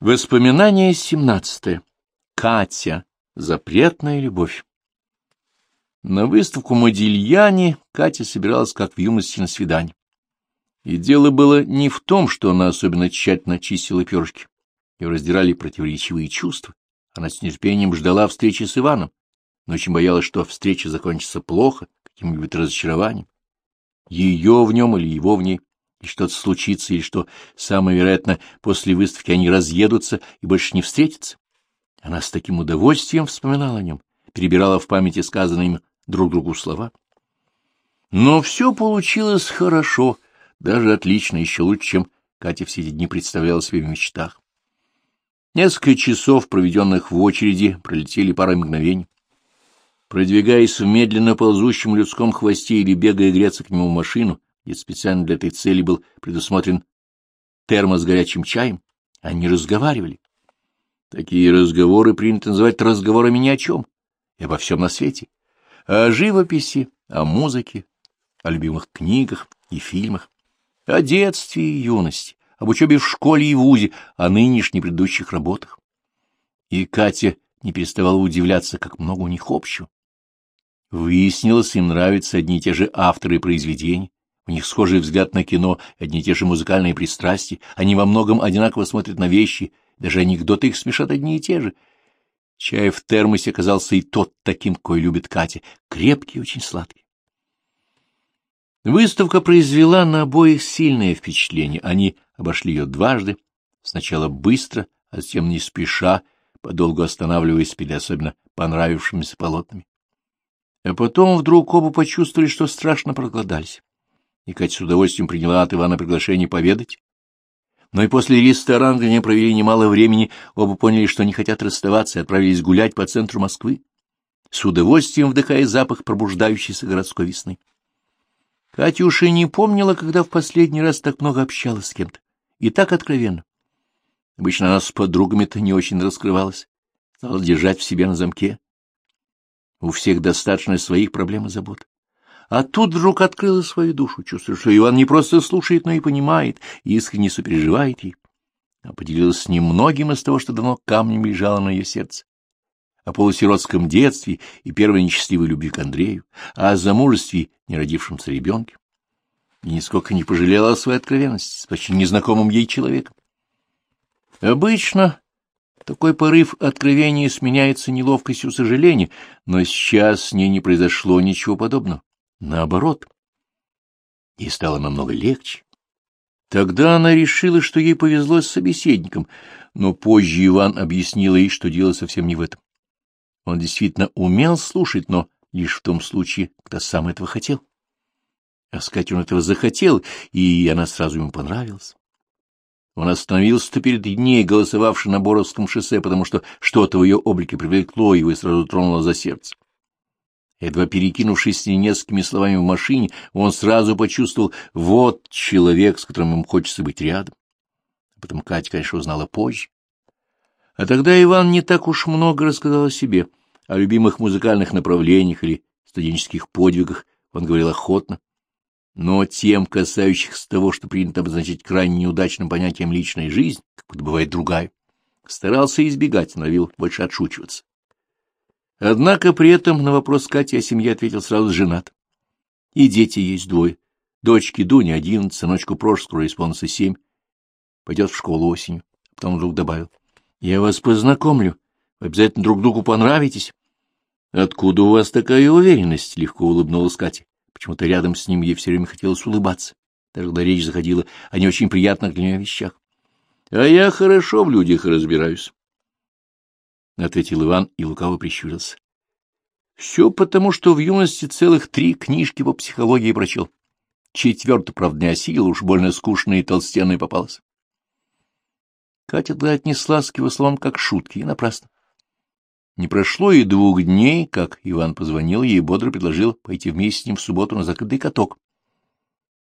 Воспоминание семнадцатое. Катя. Запретная любовь. На выставку Модильяне Катя собиралась, как в юности, на свидание. И дело было не в том, что она особенно тщательно чистила перышки. Ее раздирали противоречивые чувства. Она с нетерпением ждала встречи с Иваном, но очень боялась, что встреча закончится плохо, каким-нибудь разочарованием. Ее в нем или его в ней, и что-то случится, или что, самое вероятно, после выставки они разъедутся и больше не встретятся. Она с таким удовольствием вспоминала о нем, перебирала в памяти сказанные им друг другу слова. Но все получилось хорошо, даже отлично, еще лучше, чем Катя все эти дни представляла себе в мечтах. Несколько часов, проведенных в очереди, пролетели парой мгновений. Продвигаясь в медленно ползущем людском хвосте или бегая греться к нему в машину, где специально для этой цели был предусмотрен термос с горячим чаем, они разговаривали. Такие разговоры принято называть разговорами ни о чем и обо всем на свете. О живописи, о музыке, о любимых книгах и фильмах, о детстве и юности, об учебе в школе и вузе, о нынешних предыдущих работах. И Катя не переставала удивляться, как много у них общего. Выяснилось, им нравятся одни и те же авторы произведений, у них схожий взгляд на кино, одни и те же музыкальные пристрастия, они во многом одинаково смотрят на вещи, даже анекдоты их смешат одни и те же. Чай в термосе оказался и тот таким, кой любит Катя, крепкий и очень сладкий. Выставка произвела на обоих сильное впечатление. Они обошли ее дважды, сначала быстро, а затем не спеша, подолгу останавливаясь перед особенно понравившимися полотнами. А потом вдруг оба почувствовали, что страшно проголодались. И Катя с удовольствием приняла от Ивана приглашение поведать. Но и после ресторана, где они провели немало времени, оба поняли, что не хотят расставаться, и отправились гулять по центру Москвы, с удовольствием вдыхая запах пробуждающейся городской весны. Катюша не помнила, когда в последний раз так много общалась с кем-то, и так откровенно. Обычно она с подругами-то не очень раскрывалась, стала держать в себе на замке. У всех достаточно своих проблем и забот. А тут вдруг открыла свою душу, чувствуя, что Иван не просто слушает, но и понимает, и искренне сопереживает ей. Она поделилась с ним многим из того, что давно камнем лежало на ее сердце. О полусиротском детстве и первой несчастливой любви к Андрею, о замужестве неродившемся ребенке. И нисколько не пожалела о своей откровенности с почти незнакомым ей человеком. Обычно такой порыв откровения сменяется неловкостью сожаления, но сейчас с ней не произошло ничего подобного. Наоборот, ей стало намного легче. Тогда она решила, что ей повезло с собеседником, но позже Иван объяснил ей, что дело совсем не в этом. Он действительно умел слушать, но лишь в том случае, когда сам этого хотел. А сказать он этого захотел, и она сразу ему понравилась. Он остановился-то перед ней, голосовавший на Боровском шоссе, потому что что-то в ее облике привлекло его и сразу тронуло за сердце. Едва перекинувшись с ней несколькими словами в машине, он сразу почувствовал, вот человек, с которым ему хочется быть рядом. Потом Катя, конечно, узнала позже. А тогда Иван не так уж много рассказал о себе, о любимых музыкальных направлениях или студенческих подвигах, он говорил охотно. Но тем, касающихся того, что принято обозначить крайне неудачным понятием личной жизни, как будто бывает другая, старался избегать, норовил больше отшучиваться. Однако при этом на вопрос Кати о семье ответил сразу женат. И дети есть двое. Дочке Дуне одиннадцать, сыночку Прош скоро исполнится семь. Пойдет в школу осенью. Потом вдруг добавил. Я вас познакомлю. Вы обязательно друг другу понравитесь. Откуда у вас такая уверенность? Легко улыбнулась Катя. Почему-то рядом с ним ей все время хотелось улыбаться. Даже когда речь заходила о не очень приятных для нее вещах. А я хорошо в людях разбираюсь. — ответил Иван и лукаво прищурился. — Все потому, что в юности целых три книжки по психологии прочел. Четвертую, правда, не осилил, уж больно скучная и толстенная попалась. Катя тогда отнеслась к его словам как шутки, и напрасно. Не прошло и двух дней, как Иван позвонил ей и бодро предложил пойти вместе с ним в субботу на закрытый каток.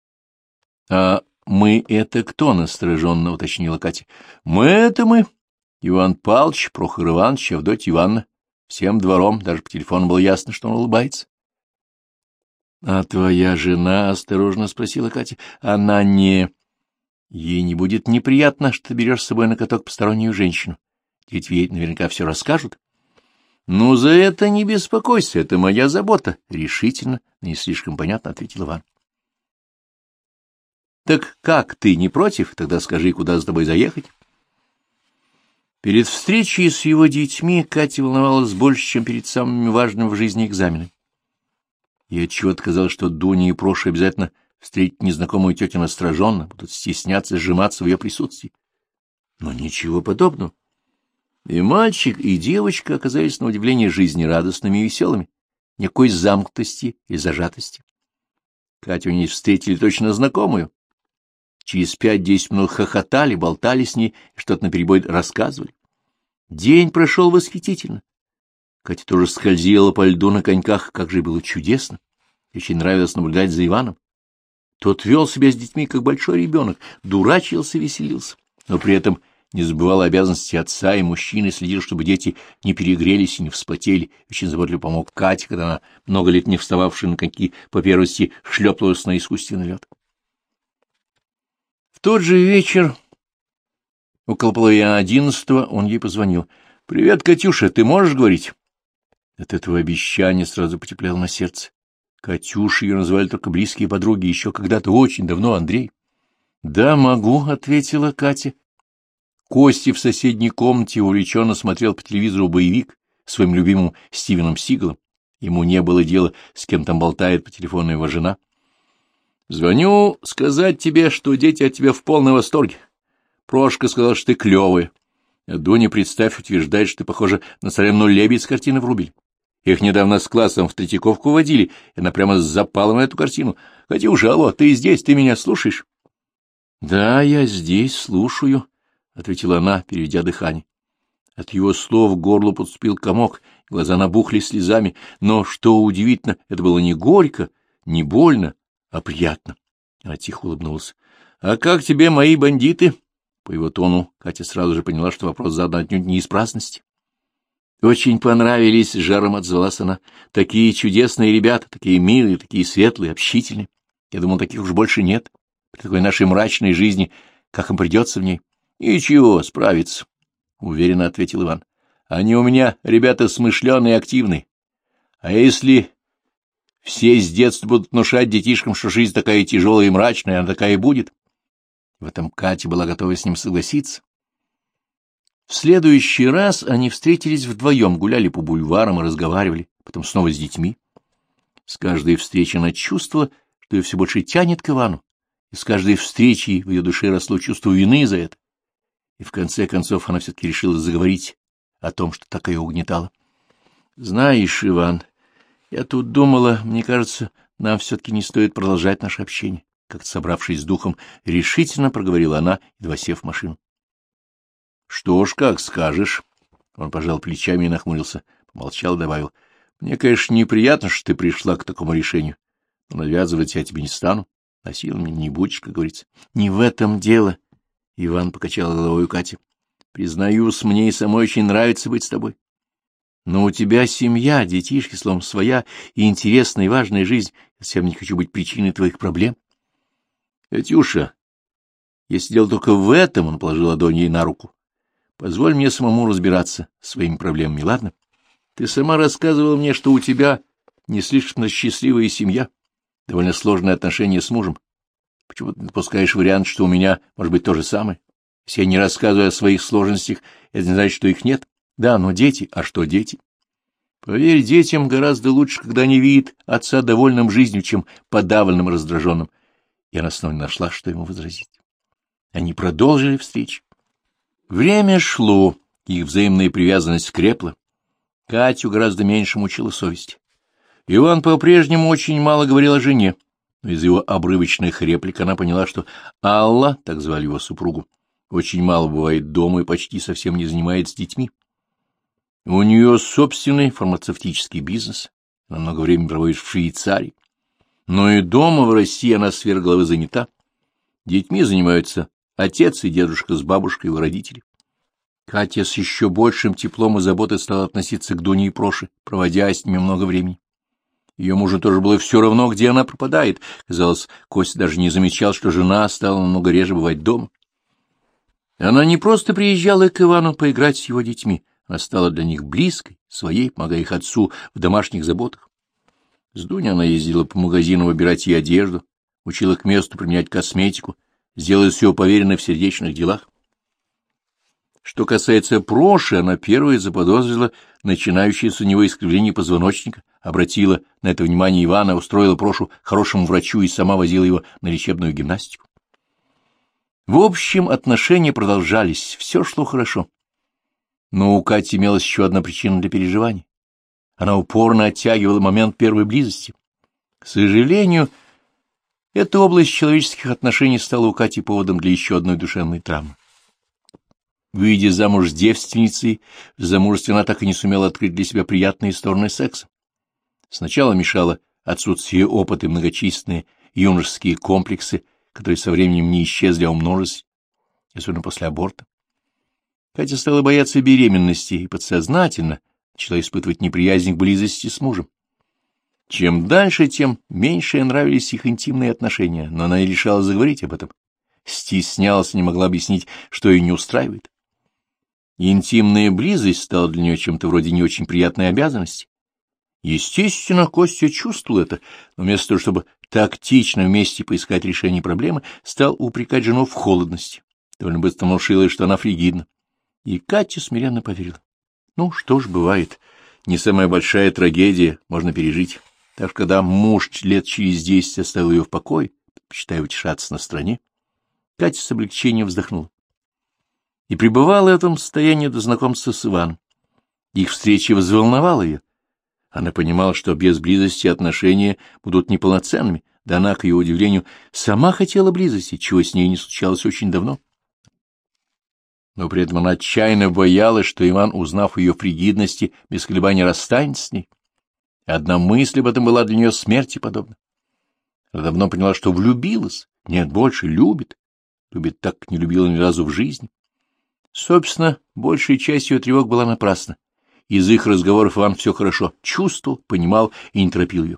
— А мы это кто? — настороженно уточнила Катя. — Мы это мы. Иван Павлович, Прохор Иванович, Авдотья Ивановна. Всем двором, даже по телефону было ясно, что он улыбается. — А твоя жена, — осторожно спросила Катя, — она не... Ей не будет неприятно, что ты берешь с собой на каток постороннюю женщину. Ведь ей наверняка все расскажут. — Ну, за это не беспокойся, это моя забота, — решительно, не слишком понятно ответил Иван. — Так как, ты не против? Тогда скажи, куда с тобой заехать? Перед встречей с его детьми Катя волновалась больше, чем перед самыми важными в жизни экзаменами. Ей отчего-то казалось, что Дуня и Проша обязательно встретить незнакомую тетю настороженно, будут стесняться, сжиматься в ее присутствии. Но ничего подобного. И мальчик, и девочка оказались на удивление жизнерадостными и веселыми, никакой замкнутости и зажатости. Катю они встретили точно знакомую. Через пять-десять минут хохотали, болтали с ней что-то наперебой рассказывали. День прошел восхитительно. Катя тоже скользила по льду на коньках, как же было чудесно. Очень нравилось наблюдать за Иваном. Тот вел себя с детьми, как большой ребенок, дурачился, веселился, но при этом не забывал обязанности отца и мужчины, следил, чтобы дети не перегрелись и не вспотели. Очень заботливо помог Кате, когда она, много лет не встававшая на коньки, по первости шлепнулась на искусственный лед. В тот же вечер, около половины одиннадцатого, он ей позвонил. — Привет, Катюша, ты можешь говорить? От этого обещания сразу потеплело на сердце. Катюша ее называли только близкие подруги, еще когда-то очень давно Андрей. — Да, могу, — ответила Катя. Кости в соседней комнате увлеченно смотрел по телевизору боевик своим любимым Стивеном Сигалом. Ему не было дела, с кем там болтает по телефону его жена. — Звоню сказать тебе, что дети от тебя в полном восторге. Прошка сказал, что ты клевая. А Дуня, представь, утверждает, что ты похожа на царевну лебедь с картины Врубель. Их недавно с классом в Третьяковку водили, и она прямо запала на эту картину. — Катюша, алло, ты здесь, ты меня слушаешь? — Да, я здесь, слушаю, — ответила она, переведя дыхание. От его слов горло подступил комок, глаза набухли слезами, но, что удивительно, это было не горько, не больно, а приятно. Она тихо улыбнулась. — А как тебе мои бандиты? По его тону Катя сразу же поняла, что вопрос задан отнюдь не из праздности. Очень понравились, — жаром отзвалась она. Такие чудесные ребята, такие милые, такие светлые, общительные. Я думал, таких уж больше нет. При такой нашей мрачной жизни, как им придется в ней. Ничего, справится, — уверенно ответил Иван. Они у меня ребята смышленые и активные. А если все с детства будут внушать детишкам, что жизнь такая тяжелая и мрачная, она такая и будет? В этом Катя была готова с ним согласиться. В следующий раз они встретились вдвоем, гуляли по бульварам и разговаривали, потом снова с детьми. С каждой встречи она чувствовала, что ее все больше тянет к Ивану, и с каждой встречи в ее душе росло чувство вины за это. И в конце концов она все-таки решила заговорить о том, что так ее угнетало. — Знаешь, Иван, я тут думала, мне кажется, нам все-таки не стоит продолжать наше общение. Как-то собравшись с духом, решительно проговорила она, едва сев в машину. — Что ж, как скажешь. Он пожал плечами и нахмурился, помолчал и добавил. — Мне, конечно, неприятно, что ты пришла к такому решению, но навязывать я тебе не стану. Насиловать не будешь, как говорится. — Не в этом дело. Иван покачал головой у Кати. — Признаюсь, мне и самой очень нравится быть с тобой. Но у тебя семья, детишки, словом, своя и интересная и важная жизнь. Я совсем не хочу быть причиной твоих проблем. — Катюша, если дело только в этом, — он положил ладонь ей на руку, Позволь мне самому разбираться своими проблемами, ладно? Ты сама рассказывала мне, что у тебя не слишком счастливая семья, довольно сложные отношения с мужем. Почему ты допускаешь вариант, что у меня может быть то же самое? Если я не рассказываю о своих сложностях, это не значит, что их нет. Да, но дети. А что дети? Поверь, детям гораздо лучше, когда они видят отца довольным жизнью, чем подавленным раздраженным. Я на снова не нашла, что ему возразить. Они продолжили встречу. Время шло, их взаимная привязанность крепла. Катю гораздо меньше мучила совесть. Иван по-прежнему очень мало говорил о жене, но из его обрывочных реплик она поняла, что Алла, так звали его супругу, очень мало бывает дома и почти совсем не занимается детьми. У нее собственный фармацевтический бизнес, она много времени проводит в Швейцарии. Но и дома в России она сверх головы занята. Детьми занимаются отец и дедушка с бабушкой, его родители. Катя с еще большим теплом и заботой стала относиться к Дуне и Проше, проводя с ними много времени. Ее мужу тоже было все равно, где она пропадает. Казалось, Костя даже не замечал, что жена стала намного реже бывать дома. Она не просто приезжала к Ивану поиграть с его детьми, она стала для них близкой, своей, помогая их отцу в домашних заботах. С Дуней она ездила по магазинам выбирать ей одежду, учила к месту применять косметику, сделала все поверенной в сердечных делах. Что касается Проши, она первая заподозрила начинающееся у него искривление позвоночника, обратила на это внимание Ивана, устроила Прошу хорошему врачу и сама возила его на лечебную гимнастику. В общем, отношения продолжались, все шло хорошо. Но у Кати имелась еще одна причина для переживаний. Она упорно оттягивала момент первой близости. К сожалению, эта область человеческих отношений стала у Кати поводом для еще одной душевной травмы. Выйдя замуж девственницей, в замужестве она так и не сумела открыть для себя приятные стороны секса. Сначала мешало отсутствие опыта и многочисленные юношеские комплексы, которые со временем не исчезли, а умножились, особенно после аборта. Катя стала бояться беременности и подсознательно начала испытывать неприязнь к близости с мужем. Чем дальше, тем меньше нравились их интимные отношения, но она и решала заговорить об этом. Стеснялась, не могла объяснить, что ее не устраивает. Интимная близость стала для нее чем-то вроде не очень приятной обязанности. Естественно, Костя чувствовал это, но вместо того, чтобы тактично вместе поискать решение проблемы, стал упрекать жену в холодности. Довольно быстро внушила, что она фригидна. И Катя смиренно поверила. Ну, что ж, бывает, не самая большая трагедия, можно пережить. Так что когда муж лет через десять оставил ее в покое, считая утешаться на стороне, Катя с облегчением вздохнула. И пребывала в этом состоянии до знакомства с Иваном. Их встреча взволновала ее. Она понимала, что без близости отношения будут неполноценными, да она, к ее удивлению, сама хотела близости, чего с ней не случалось очень давно. Но при этом она отчаянно боялась, что Иван, узнав ее фригидности, без колебаний расстанется с ней. Одна мысль об этом была для нее смерти подобна. Она давно поняла, что влюбилась, нет, больше любит, любит так, как не любила ни разу в жизни. Собственно, большая часть ее тревог была напрасна. Из их разговоров Иван все хорошо чувствовал, понимал и не торопил ее.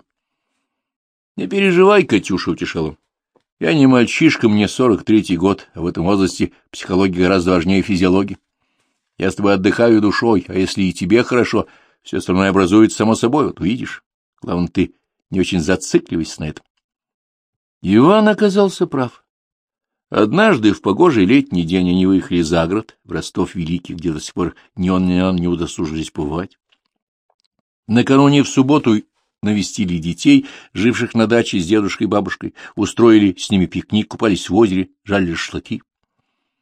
— Не переживай, Катюша, — утешал он. — Я не мальчишка, мне сорок третий год, а в этом возрасте психология гораздо важнее физиологии. Я с тобой отдыхаю душой, а если и тебе хорошо, все остальное образуется само собой, вот увидишь. Главное, ты не очень зацикливайся на этом. Иван оказался прав. Однажды в погожий летний день они выехали за город, в Ростов-Великий, где до сих пор ни он, ни он не удосужились побывать. Накануне в субботу навестили детей, живших на даче с дедушкой и бабушкой, устроили с ними пикник, купались в озере, жали шашлыки.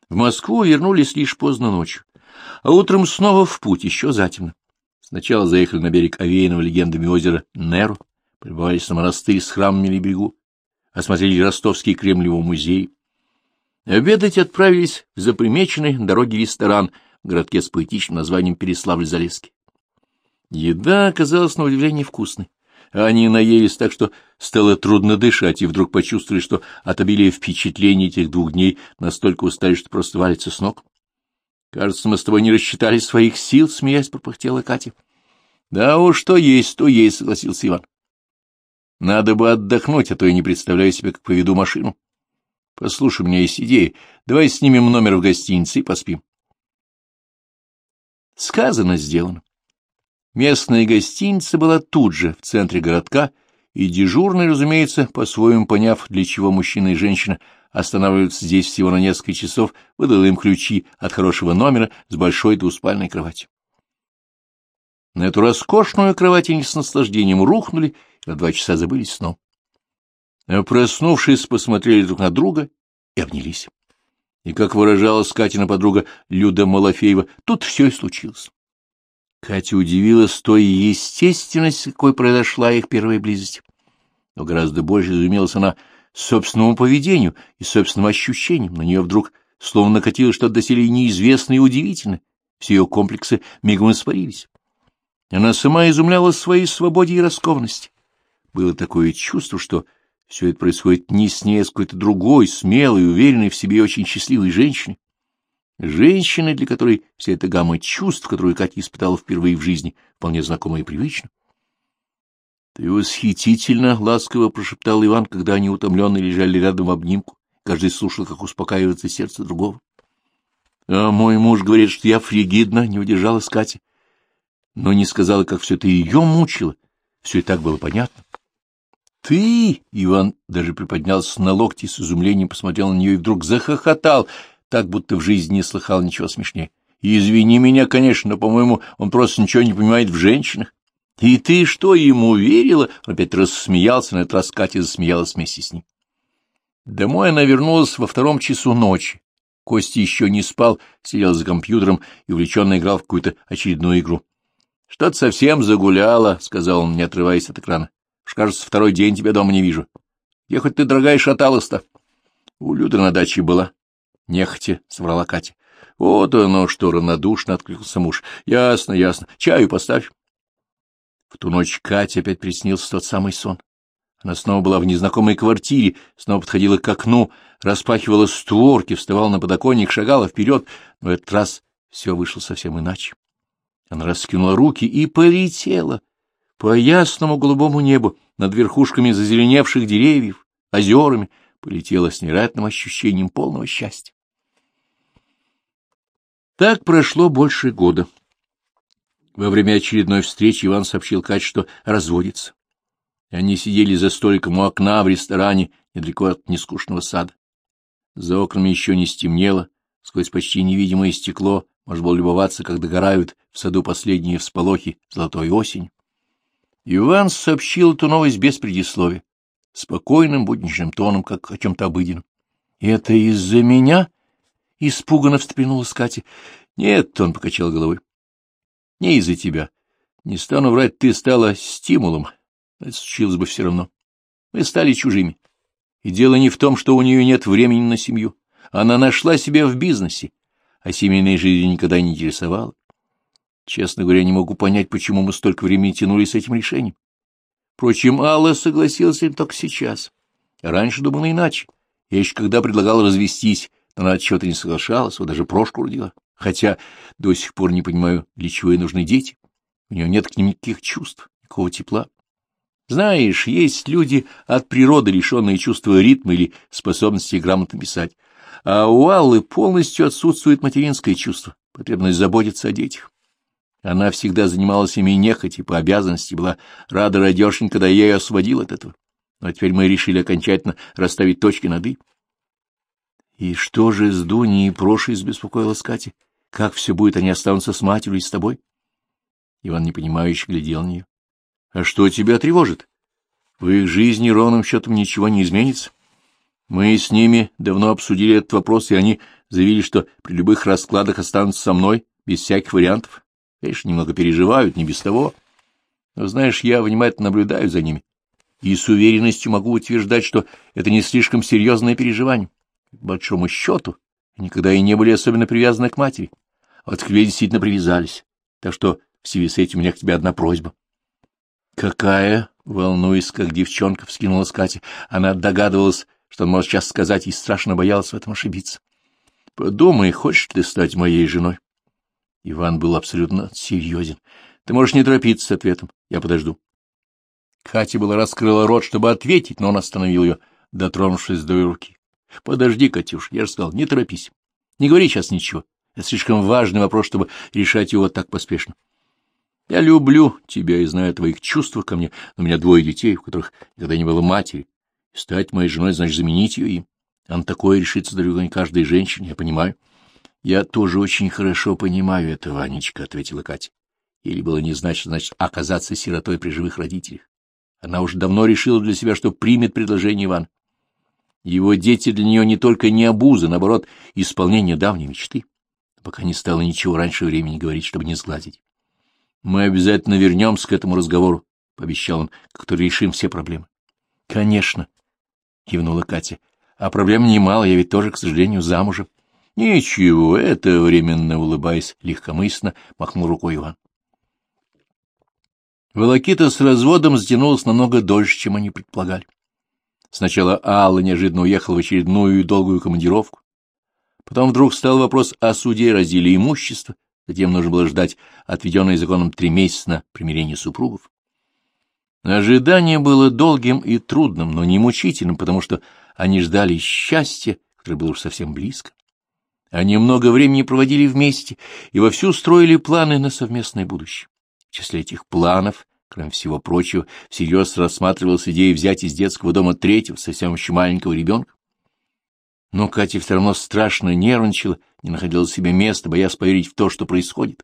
В Москву вернулись лишь поздно ночью, а утром снова в путь, еще затемно. Сначала заехали на берег овеянного легендами озера Неру, прибывались на монастырь с храмами на берегу, осмотрели ростовский Кремлевый музей, Обедать отправились в запримеченный дороги ресторан в городке с поэтичным названием Переславль-Залесский. Еда оказалась на удивление вкусной. Они наелись так, что стало трудно дышать, и вдруг почувствовали, что от обилия впечатлений этих двух дней настолько устали, что просто валится с ног. — Кажется, мы с тобой не рассчитали своих сил, — смеясь пропыхтела Катя. — Да уж, что есть, то есть, — согласился Иван. — Надо бы отдохнуть, а то я не представляю себе, как поведу машину. Послушай, у меня есть идея. Давай снимем номер в гостинице и поспим. Сказано, сделано. Местная гостиница была тут же, в центре городка, и дежурный, разумеется, по-своему поняв, для чего мужчина и женщина останавливаются здесь всего на несколько часов, выдал им ключи от хорошего номера с большой двуспальной кроватью. На эту роскошную кровать они с наслаждением рухнули и на два часа забылись сном. Проснувшись, посмотрели друг на друга и обнялись. И, как выражалась Катина подруга Люда Малафеева, тут все и случилось. Катя удивилась той естественности, какой произошла их первая близость. Но гораздо больше изумилась она собственному поведению и собственным ощущениям. На нее вдруг словно накатило что-то доселе неизвестное и удивительное. Все ее комплексы мигом испарились. Она сама изумлялась своей свободе и раскованности. Было такое чувство, что все это происходит не с ней, а с какой-то другой, смелой, уверенной в себе очень счастливой женщиной. Женщины, для которой вся эта гамма чувств, которую Катя испытала впервые в жизни, вполне знакома и привычна. Ты восхитительно, — ласково прошептал Иван, когда они утомленные лежали рядом в обнимку. Каждый слушал, как успокаивается сердце другого. — А мой муж говорит, что я фригидна, — не удержалась Катя. Но не сказала, как все это ее мучило. Все и так было понятно. — Ты! — Иван даже приподнялся на локти с изумлением посмотрел на нее и вдруг захохотал, так будто в жизни не слыхал ничего смешнее. — Извини меня, конечно, но, по-моему, он просто ничего не понимает в женщинах. — И ты что, ему верила? Опять рассмеялся, на этот раз Катя засмеялась вместе с ним. Домой она вернулась во втором часу ночи. Костя еще не спал, сидел за компьютером и увлеченно играл в какую-то очередную игру. — Что-то совсем загуляла, — сказал он, не отрываясь от экрана. — Уж, кажется, второй день тебя дома не вижу. Где хоть ты, дорогая, шаталась-то? — У Люды на даче была. — Нехотя, — соврала Катя. — Вот оно что, равнодушно откликнулся муж. — Ясно, ясно. Чаю поставь. В ту ночь Кате опять приснился тот самый сон. Она снова была в незнакомой квартире, снова подходила к окну, распахивала створки, вставала на подоконник, шагала вперед, но этот раз все вышло совсем иначе. Она раскинула руки и полетела по ясному голубому небу над верхушками зазеленевших деревьев, озерами, полетела с невероятным ощущением полного счастья. Так прошло больше года. Во время очередной встречи Иван сообщил Кате, что разводится. Они сидели за столиком у окна в ресторане, недалеко от нескучного сада. За окнами еще не стемнело, сквозь почти невидимое стекло можно было любоваться, как догорают в саду последние всполохи золотой осень. Иван сообщил эту новость без предисловия, спокойным будничным тоном, как о чем-то обыденном. — Это из-за меня? — испуганно встрепенулась Катя. — Нет, — он покачал головой. Не из-за тебя. Не стану врать, ты стала стимулом. Это случилось бы все равно. Мы стали чужими. И дело не в том, что у нее нет времени на семью. Она нашла себя в бизнесе, а семейной жизнью никогда не интересовала. Честно говоря, не могу понять, почему мы столько времени тянули с этим решением. Впрочем, Алла согласилась им только сейчас. Раньше думала иначе. Я еще когда предлагал развестись, она от чего-то не соглашалась, вот даже прошку родила хотя до сих пор не понимаю, для чего ей нужны дети. У нее нет к ним никаких чувств, никакого тепла. Знаешь, есть люди от природы, лишенные чувства ритма или способности грамотно писать, а у Аллы полностью отсутствует материнское чувство, потребность заботиться о детях. Она всегда занималась ими нехотя, по обязанности была рада радешень, когда я ее освободил от этого. Но теперь мы решили окончательно расставить точки над «и». — И что же с Дуней и Прошей беспокоилась Катя? Как все будет, они останутся с матерью и с тобой? Иван непонимающе глядел на нее. — А что тебя тревожит? В их жизни ровным счетом ничего не изменится. Мы с ними давно обсудили этот вопрос, и они заявили, что при любых раскладах останутся со мной, без всяких вариантов. Конечно, немного переживают, не без того. Но, знаешь, я внимательно наблюдаю за ними, и с уверенностью могу утверждать, что это не слишком серьезное переживание. К большому счету, никогда и не были особенно привязаны к матери. А вот к действительно привязались. Так что в связи с этим у меня к тебе одна просьба. — Какая? — волнуясь, как девчонка, вскинулась Катя. Она догадывалась, что он может сейчас сказать, и страшно боялась в этом ошибиться. — Подумай, хочешь ты стать моей женой? Иван был абсолютно серьезен. — Ты можешь не торопиться с ответом. Я подожду. Катя была раскрыла рот, чтобы ответить, но он остановил ее, дотронувшись до руки. — Подожди, Катюш, я же сказал, не торопись. Не говори сейчас ничего. Это слишком важный вопрос, чтобы решать его так поспешно. Я люблю тебя и знаю о твоих чувствах ко мне, но у меня двое детей, у которых никогда не было матери. И стать моей женой, значит, заменить ее им. Он такое решится далеко не каждой женщине, я понимаю. — Я тоже очень хорошо понимаю это, Ванечка, — ответила Катя. Или было не значит, значит, оказаться сиротой при живых родителях. Она уже давно решила для себя, что примет предложение Ивана. Его дети для нее не только не обуза, наоборот, исполнение давней мечты. Пока не стало ничего раньше времени говорить, чтобы не сгладить. — Мы обязательно вернемся к этому разговору, — пообещал он, — как-то решим все проблемы. — Конечно, — кивнула Катя. — А проблем немало, я ведь тоже, к сожалению, замужем. — Ничего, это временно, улыбаясь легкомысленно, махнул рукой Иван. Волокита с разводом затянулась намного дольше, чем они предполагали. Сначала Алла неожиданно уехала в очередную долгую командировку. Потом вдруг стал вопрос о суде разделе имущества. Затем нужно было ждать отведенные законом три месяца на примирение супругов. Ожидание было долгим и трудным, но не мучительным, потому что они ждали счастья, которое было уж совсем близко. Они много времени проводили вместе и вовсю строили планы на совместное будущее. В числе этих планов, кроме всего прочего, всерьез рассматривалась идея взять из детского дома третьего, совсем еще маленького ребенка. Но Катя все равно страшно нервничала, не находила себе места, боясь поверить в то, что происходит.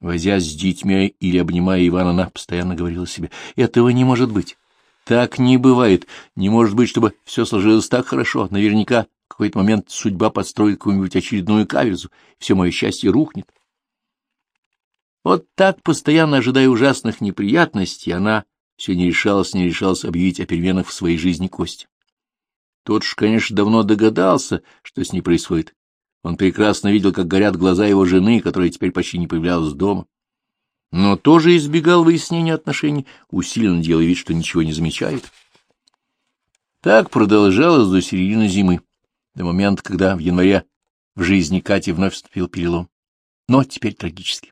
Возясь с детьми или обнимая Ивана, она постоянно говорила себе, «Этого не может быть. Так не бывает. Не может быть, чтобы все сложилось так хорошо. Наверняка в какой-то момент судьба подстроит какую-нибудь очередную каверзу, все мое счастье рухнет». Вот так, постоянно ожидая ужасных неприятностей, она все не решалась, не решалась объявить о переменах в своей жизни Кости. Тот ж, конечно, давно догадался, что с ней происходит, он прекрасно видел, как горят глаза его жены, которая теперь почти не появлялась дома. Но тоже избегал выяснения отношений, усиленно делая вид, что ничего не замечает. Так продолжалось до середины зимы, до момента, когда в январе в жизни Кати вновь вступил перелом. Но теперь трагически.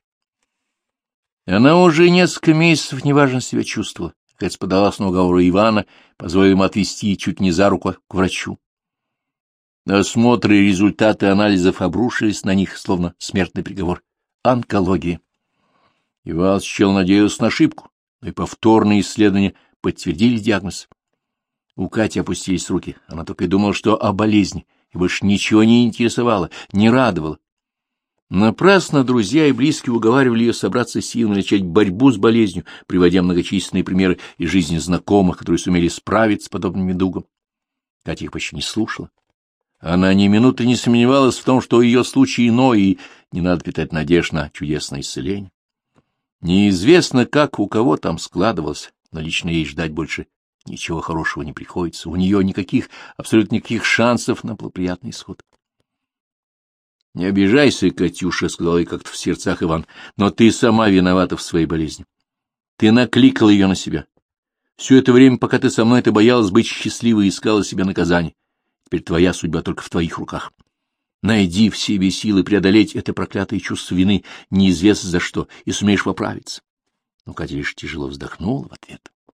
Она уже несколько месяцев неважно себя чувствовала. Кать подалась на уговоры Ивана, позволив ему отвезти чуть не за руку к врачу. Осмотры и результаты анализов обрушились на них, словно смертный приговор. Онкология. Иван Чел надеялся на ошибку, но и повторные исследования подтвердили диагноз. У Кати опустились руки. Она только и думала, что о болезни, и больше ничего не интересовало, не радовало. Напрасно друзья и близкие уговаривали ее собраться силами начать борьбу с болезнью, приводя многочисленные примеры из жизни знакомых, которые сумели справиться с подобным недугом. Катя их почти не слушала. Она ни минуты не сомневалась в том, что ее случай иной, и не надо питать надежд на чудесное исцеление. Неизвестно, как у кого там складывалось, но лично ей ждать больше ничего хорошего не приходится. У нее никаких, абсолютно никаких шансов на благоприятный исход. — Не обижайся, Катюша, — сказал ей как-то в сердцах Иван, — но ты сама виновата в своей болезни. Ты накликала ее на себя. Все это время, пока ты со мной, ты боялась быть счастливой и искала себе наказание. Теперь твоя судьба только в твоих руках. Найди в себе силы преодолеть это проклятое чувство вины, неизвестно за что, и сумеешь поправиться. Но Катя лишь тяжело вздохнула в ответ.